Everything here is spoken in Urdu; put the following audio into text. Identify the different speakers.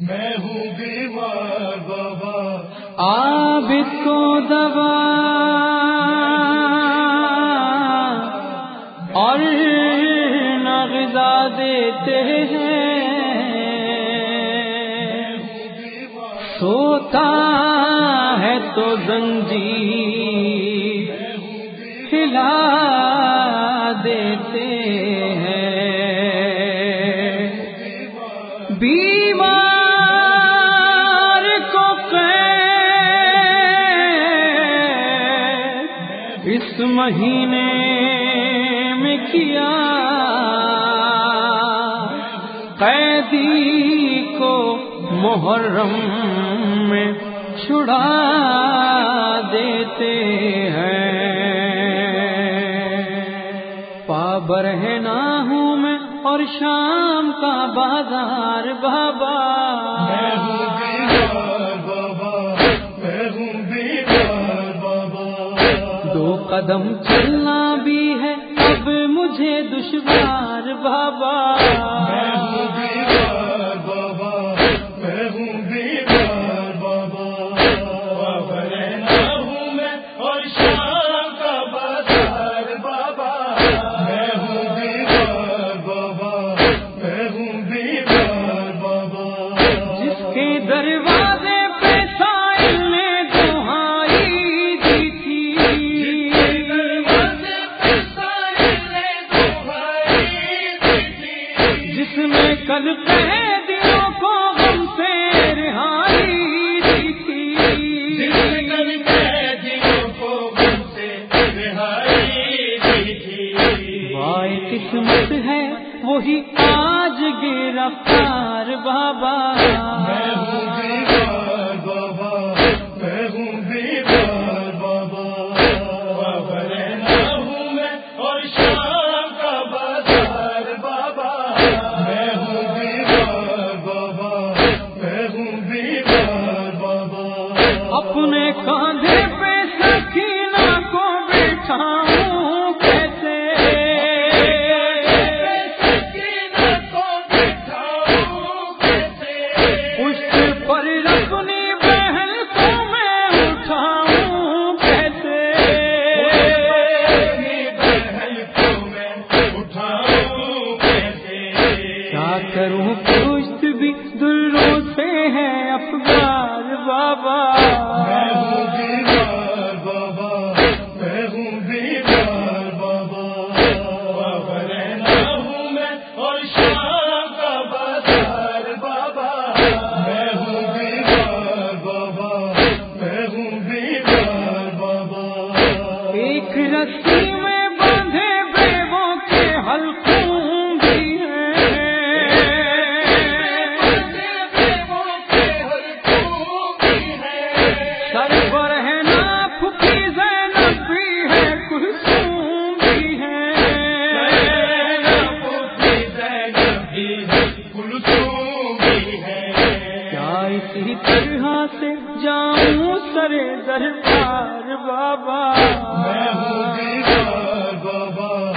Speaker 1: میں ہوں بیمار بابا۔
Speaker 2: آپ کو دوا۔ اور نغذا دیتے ہیں۔ سوتا ہے تو زنجیر۔ کھلا دیتے ہیں۔ بیمار اس مہینے میں کیا قیدی کو محرم میں چھڑا دیتے ہیں۔ پابر ہے نہ ہوں میں اور شام کا بازار بابا۔ دو قدم چلنا بھی ہے اب مجھے دشوار بابا۔
Speaker 1: میں
Speaker 2: جس نے کل قیدیوں کو غم سے رہائی تھی۔ وائے قسمت ہے وہی آج گرفتار بابا۔ اپنے کاندھے پہ سکینہ کو بٹھاؤں کیسے؟ پشت پر اپنی بہن کو میں اٹھاؤں کیسے؟ کیا کروں؟ پشت بھی دلوں سے ہے افغار بابا یہاں سے جاؤں سر دربار بابا۔
Speaker 1: میں ہوں بابا۔